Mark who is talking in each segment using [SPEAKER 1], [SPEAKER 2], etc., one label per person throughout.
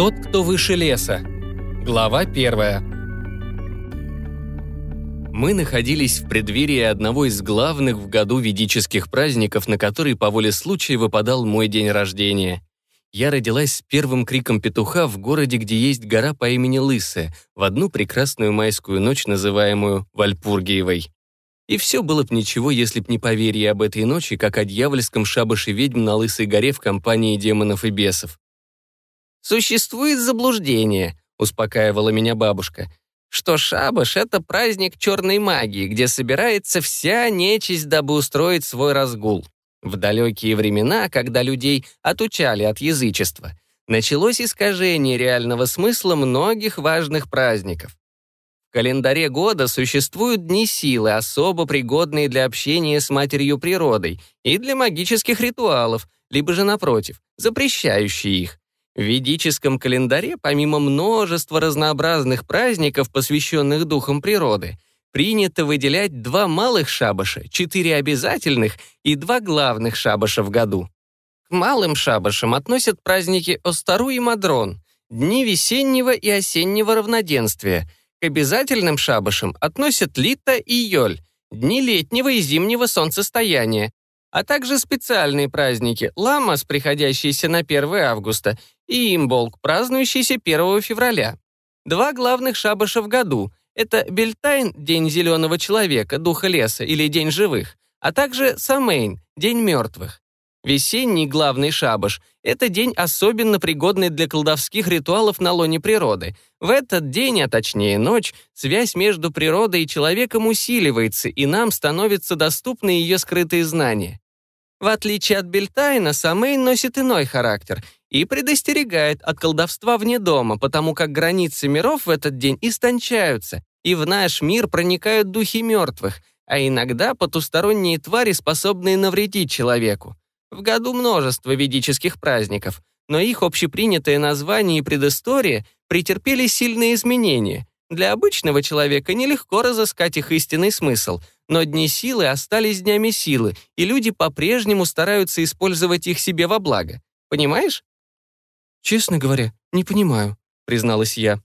[SPEAKER 1] Тот, кто выше леса. Глава первая. Мы находились в преддверии одного из главных в году ведических праздников, на который по воле случая выпадал мой день рождения. Я родилась с первым криком петуха в городе, где есть гора по имени Лысая, в одну прекрасную майскую ночь, называемую Вальпургиевой. И все было б ничего, если б не поверье об этой ночи, как о дьявольском шабаше ведьм на Лысой горе в компании демонов и бесов.
[SPEAKER 2] «Существует заблуждение», — успокаивала меня бабушка, что шабаш — это праздник черной магии, где собирается вся нечисть, дабы устроить свой разгул. В далекие времена, когда людей отучали от язычества, началось искажение реального смысла многих важных праздников. В календаре года существуют дни силы, особо пригодные для общения с матерью природой и для магических ритуалов, либо же, напротив, запрещающие их. В ведическом календаре, помимо множества разнообразных праздников, посвященных духам природы, принято выделять два малых шабаша, четыре обязательных и два главных шабаша в году. К малым шабашам относят праздники Остару и Мадрон, дни весеннего и осеннего равноденствия — к обязательным шабашам относят Лита и Йоль, дни летнего и зимнего солнцестояния, а также специальные праздники Ламас, приходящиеся на 1 августа, и Имболк, празднующийся 1 февраля. Два главных шабаша в году — это Бельтайн, День зеленого человека, духа леса или День живых, а также Самейн, День мертвых. Весенний главный шабаш — это день, особенно пригодный для колдовских ритуалов на лоне природы. В этот день, а точнее ночь, связь между природой и человеком усиливается, и нам становятся доступны ее скрытые знания. В отличие от Бельтайна, Самейн носит иной характер и предостерегает от колдовства вне дома, потому как границы миров в этот день истончаются, и в наш мир проникают духи мертвых, а иногда потусторонние твари, способные навредить человеку. В году множество ведических праздников, но их общепринятое название и предыстория претерпели сильные изменения. Для обычного человека нелегко разыскать их истинный смысл, но дни силы остались днями силы, и люди по-прежнему стараются использовать их себе во благо. Понимаешь?
[SPEAKER 1] «Честно говоря, не понимаю», — призналась я.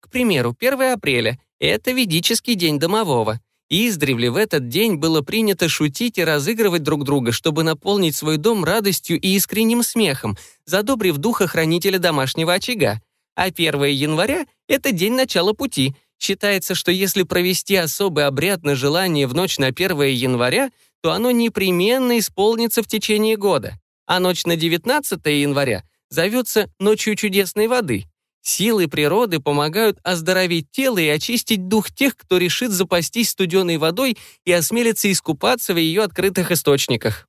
[SPEAKER 2] К примеру, 1 апреля — это ведический день домового. Издревле в этот день было принято шутить и разыгрывать друг друга, чтобы наполнить свой дом радостью и искренним смехом, задобрив духа хранителя домашнего очага. А 1 января — это день начала пути. Считается, что если провести особый обряд на желание в ночь на 1 января, то оно непременно исполнится в течение года. А ночь на 19 января зовется «Ночью чудесной воды». Силы природы помогают оздоровить тело и очистить дух тех, кто решит запастись студеной водой и осмелится искупаться в ее открытых источниках.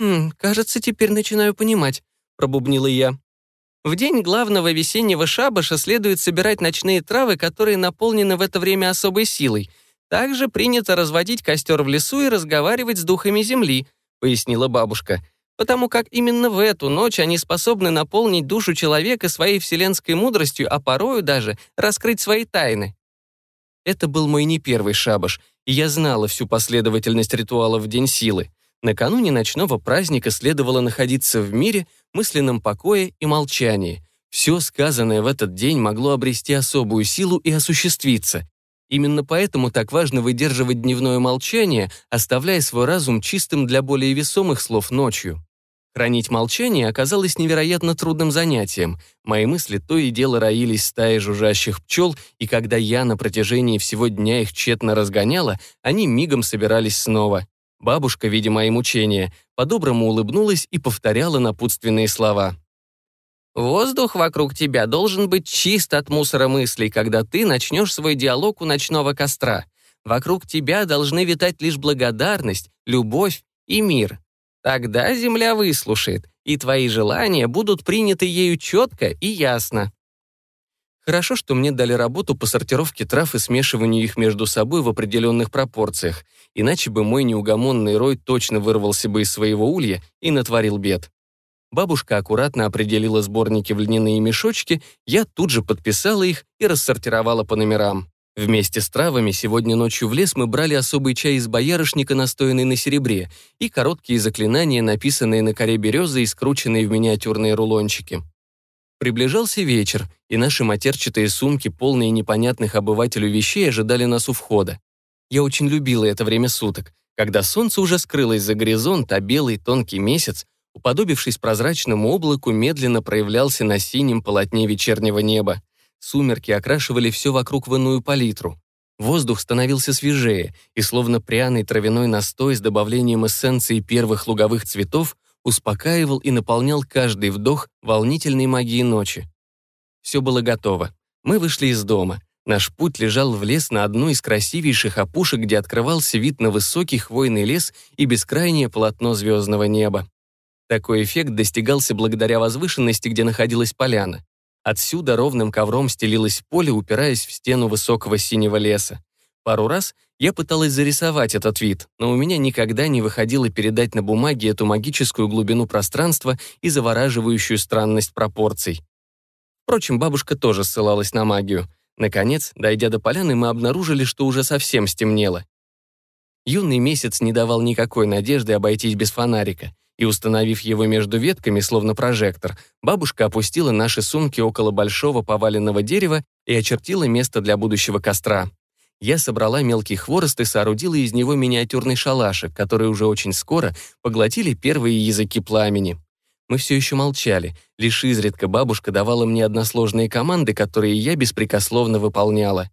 [SPEAKER 1] «Хм, кажется, теперь начинаю понимать», — пробубнила я.
[SPEAKER 2] В день главного весеннего шабаша следует собирать ночные травы, которые наполнены в это время особой силой. Также принято разводить костер в лесу и разговаривать с духами земли, пояснила бабушка потому как именно в эту ночь они способны наполнить душу человека своей вселенской мудростью, а порою даже раскрыть свои тайны.
[SPEAKER 1] Это был мой не первый шабаш, и я знала всю последовательность ритуалов в День силы. Накануне ночного праздника следовало находиться в мире, мысленном покое и молчании. Все сказанное в этот день могло обрести особую силу и осуществиться. Именно поэтому так важно выдерживать дневное молчание, оставляя свой разум чистым для более весомых слов ночью. Хранить молчание оказалось невероятно трудным занятием. Мои мысли то и дело роились стаи жужжащих пчел, и когда я на протяжении всего дня их тщетно разгоняла, они мигом собирались снова. Бабушка, видя мои мучения, по-доброму улыбнулась и повторяла напутственные слова.
[SPEAKER 2] «Воздух вокруг тебя должен быть чист от мусора мыслей, когда ты начнешь свой диалог у ночного костра. Вокруг тебя должны витать лишь благодарность, любовь и мир. Тогда земля выслушает, и твои желания будут приняты ею четко и ясно.
[SPEAKER 1] Хорошо, что мне дали работу по сортировке трав и смешиванию их между собой в определенных пропорциях, иначе бы мой неугомонный рой точно вырвался бы из своего улья и натворил бед. Бабушка аккуратно определила сборники в льняные мешочки, я тут же подписала их и рассортировала по номерам. Вместе с травами сегодня ночью в лес мы брали особый чай из боярышника, настоянный на серебре, и короткие заклинания, написанные на коре березы и скрученные в миниатюрные рулончики. Приближался вечер, и наши матерчатые сумки, полные непонятных обывателю вещей, ожидали нас у входа. Я очень любила это время суток, когда солнце уже скрылось за горизонт, а белый тонкий месяц, уподобившись прозрачному облаку, медленно проявлялся на синем полотне вечернего неба. Сумерки окрашивали все вокруг в иную палитру. Воздух становился свежее, и словно пряный травяной настой с добавлением эссенции первых луговых цветов успокаивал и наполнял каждый вдох волнительной магией ночи. Все было готово. Мы вышли из дома. Наш путь лежал в лес на одной из красивейших опушек, где открывался вид на высокий хвойный лес и бескрайнее полотно звездного неба. Такой эффект достигался благодаря возвышенности, где находилась поляна. Отсюда ровным ковром стелилось поле, упираясь в стену высокого синего леса. Пару раз я пыталась зарисовать этот вид, но у меня никогда не выходило передать на бумаге эту магическую глубину пространства и завораживающую странность пропорций. Впрочем, бабушка тоже ссылалась на магию. Наконец, дойдя до поляны, мы обнаружили, что уже совсем стемнело. Юный месяц не давал никакой надежды обойтись без фонарика, и, установив его между ветками, словно прожектор, бабушка опустила наши сумки около большого поваленного дерева и очертила место для будущего костра. Я собрала мелкий хворост и соорудила из него миниатюрный шалашик, который уже очень скоро поглотили первые языки пламени. Мы все еще молчали. Лишь изредка бабушка давала мне односложные команды, которые я беспрекословно выполняла.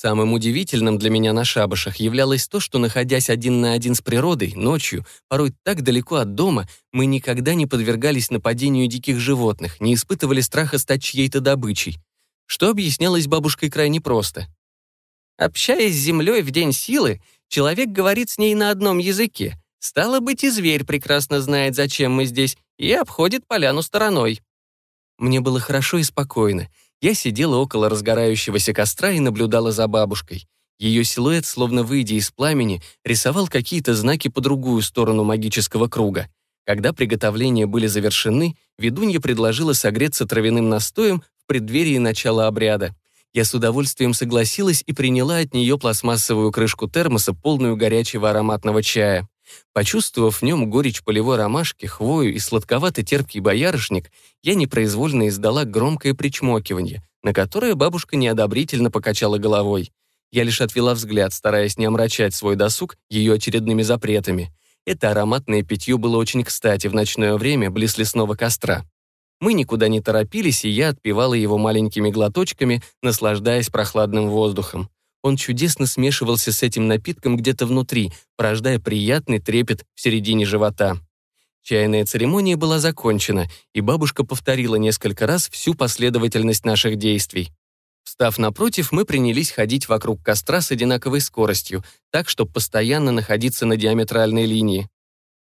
[SPEAKER 1] Самым удивительным для меня на шабашах являлось то, что, находясь один на один с природой, ночью, порой так далеко от дома, мы никогда не подвергались нападению диких животных, не испытывали страха стать чьей-то добычей. Что объяснялось бабушкой крайне просто. Общаясь с землей в день силы, человек говорит с ней на одном языке. Стало быть, и зверь прекрасно знает, зачем мы здесь, и обходит поляну стороной. Мне было хорошо и спокойно. Я сидела около разгорающегося костра и наблюдала за бабушкой. Ее силуэт, словно выйдя из пламени, рисовал какие-то знаки по другую сторону магического круга. Когда приготовления были завершены, ведунья предложила согреться травяным настоем в преддверии начала обряда. Я с удовольствием согласилась и приняла от нее пластмассовую крышку термоса, полную горячего ароматного чая. Почувствовав в нем горечь полевой ромашки, хвою и сладковатый терпкий боярышник, я непроизвольно издала громкое причмокивание, на которое бабушка неодобрительно покачала головой. Я лишь отвела взгляд, стараясь не омрачать свой досуг ее очередными запретами. Это ароматное питье было очень кстати в ночное время близ лесного костра. Мы никуда не торопились, и я отпивала его маленькими глоточками, наслаждаясь прохладным воздухом. Он чудесно смешивался с этим напитком где-то внутри, порождая приятный трепет в середине живота. Чайная церемония была закончена, и бабушка повторила несколько раз всю последовательность наших действий. Встав напротив, мы принялись ходить вокруг костра с одинаковой скоростью, так, чтобы постоянно находиться на диаметральной линии.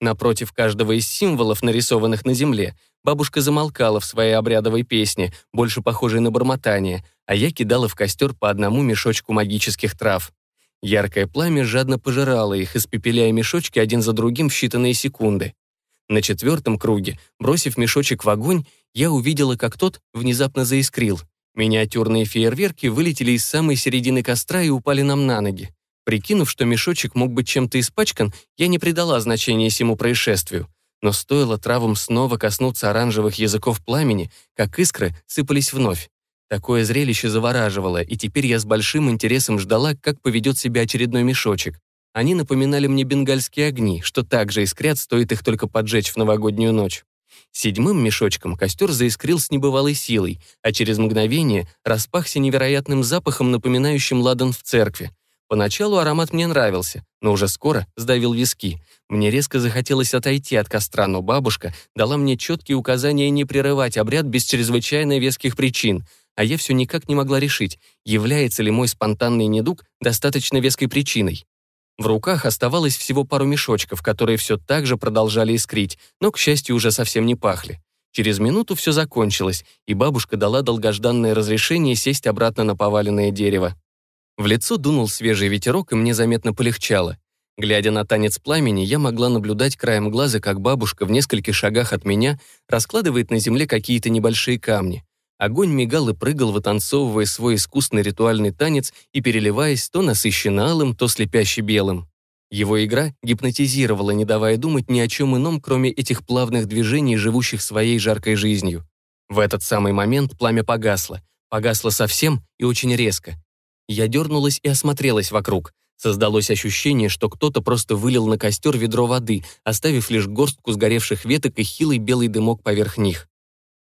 [SPEAKER 1] Напротив каждого из символов, нарисованных на земле, бабушка замолкала в своей обрядовой песне, больше похожей на бормотание, а я кидала в костер по одному мешочку магических трав. Яркое пламя жадно пожирало их, испепеляя мешочки один за другим в считанные секунды. На четвертом круге, бросив мешочек в огонь, я увидела, как тот внезапно заискрил. Миниатюрные фейерверки вылетели из самой середины костра и упали нам на ноги. Прикинув, что мешочек мог быть чем-то испачкан, я не придала значения всему происшествию. Но стоило травам снова коснуться оранжевых языков пламени, как искры сыпались вновь. Такое зрелище завораживало, и теперь я с большим интересом ждала, как поведет себя очередной мешочек. Они напоминали мне бенгальские огни, что также искрят, стоит их только поджечь в новогоднюю ночь. Седьмым мешочком костер заискрил с небывалой силой, а через мгновение распахся невероятным запахом, напоминающим ладан в церкви. Поначалу аромат мне нравился, но уже скоро сдавил виски. Мне резко захотелось отойти от костра, но бабушка дала мне четкие указания не прерывать обряд без чрезвычайно веских причин — а я все никак не могла решить, является ли мой спонтанный недуг достаточно веской причиной. В руках оставалось всего пару мешочков, которые все так же продолжали искрить, но, к счастью, уже совсем не пахли. Через минуту все закончилось, и бабушка дала долгожданное разрешение сесть обратно на поваленное дерево. В лицо дунул свежий ветерок, и мне заметно полегчало. Глядя на танец пламени, я могла наблюдать краем глаза, как бабушка в нескольких шагах от меня раскладывает на земле какие-то небольшие камни. Огонь мигал и прыгал, вытанцовывая свой искусный ритуальный танец и переливаясь то насыщенно алым, то слепяще белым. Его игра гипнотизировала, не давая думать ни о чем ином, кроме этих плавных движений, живущих своей жаркой жизнью. В этот самый момент пламя погасло. Погасло совсем и очень резко. Я дернулась и осмотрелась вокруг. Создалось ощущение, что кто-то просто вылил на костер ведро воды, оставив лишь горстку сгоревших веток и хилый белый дымок поверх них.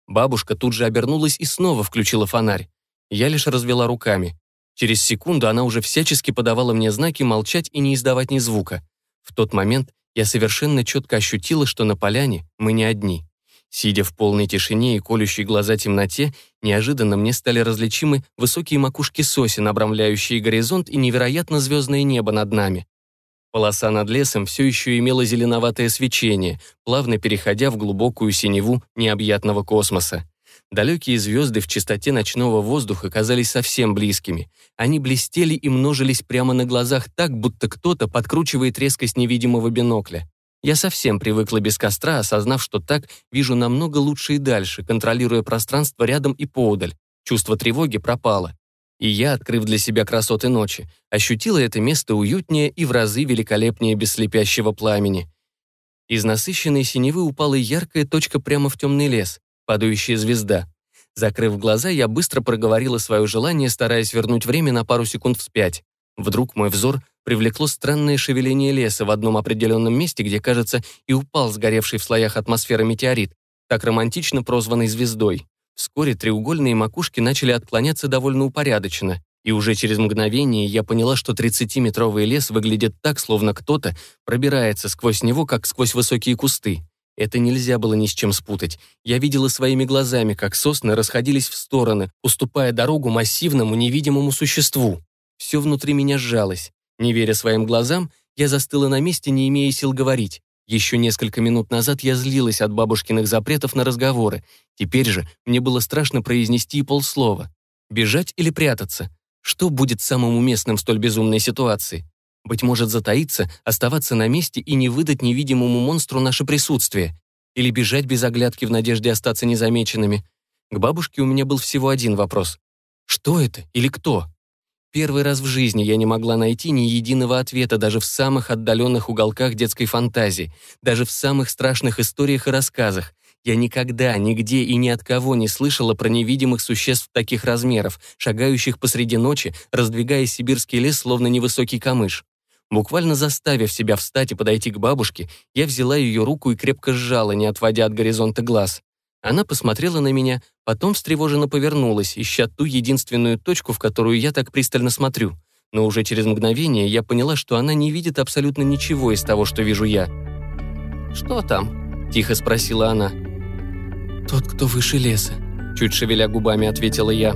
[SPEAKER 1] Бабушка тут же обернулась и снова включила фонарь. Я лишь развела руками. Через секунду она уже всячески подавала мне знаки молчать и не издавать ни звука. В тот момент я совершенно четко ощутила, что на поляне мы не одни. Сидя в полной тишине и колющей глаза темноте, неожиданно мне стали различимы высокие макушки сосен, обрамляющие горизонт и невероятно звездное небо над нами. Полоса над лесом все еще имела зеленоватое свечение, плавно переходя в глубокую синеву необъятного космоса. Далекие звезды в чистоте ночного воздуха казались совсем близкими. Они блестели и множились прямо на глазах так, будто кто-то подкручивает резкость невидимого бинокля. Я совсем привыкла без костра, осознав, что так вижу намного лучше и дальше, контролируя пространство рядом и поодаль. Чувство тревоги пропало. И я, открыв для себя красоты ночи, ощутила это место уютнее и в разы великолепнее без слепящего пламени. Из насыщенной синевы упала яркая точка прямо в темный лес, падающая звезда. Закрыв глаза, я быстро проговорила свое желание, стараясь вернуть время на пару секунд вспять. Вдруг мой взор привлекло странное шевеление леса в одном определенном месте, где, кажется, и упал сгоревший в слоях атмосферы метеорит, так романтично прозванный звездой. Вскоре треугольные макушки начали отклоняться довольно упорядоченно, и уже через мгновение я поняла, что 30-метровый лес выглядит так, словно кто-то пробирается сквозь него, как сквозь высокие кусты. Это нельзя было ни с чем спутать. Я видела своими глазами, как сосны расходились в стороны, уступая дорогу массивному невидимому существу. Все внутри меня сжалось. Не веря своим глазам, я застыла на месте, не имея сил говорить. Еще несколько минут назад я злилась от бабушкиных запретов на разговоры. Теперь же мне было страшно произнести полслова. Бежать или прятаться? Что будет самым уместным в столь безумной ситуации? Быть может, затаиться, оставаться на месте и не выдать невидимому монстру наше присутствие? Или бежать без оглядки в надежде остаться незамеченными? К бабушке у меня был всего один вопрос. Что это или кто? Первый раз в жизни я не могла найти ни единого ответа даже в самых отдаленных уголках детской фантазии, даже в самых страшных историях и рассказах. Я никогда, нигде и ни от кого не слышала про невидимых существ таких размеров, шагающих посреди ночи, раздвигая сибирский лес, словно невысокий камыш. Буквально заставив себя встать и подойти к бабушке, я взяла ее руку и крепко сжала, не отводя от горизонта глаз. Она посмотрела на меня, потом встревоженно повернулась, ища ту единственную точку, в которую я так пристально смотрю. Но уже через мгновение я поняла, что она не видит абсолютно ничего из того, что вижу я.
[SPEAKER 2] «Что там?»
[SPEAKER 1] — тихо спросила она. «Тот, кто выше леса», — чуть шевеля губами ответила я.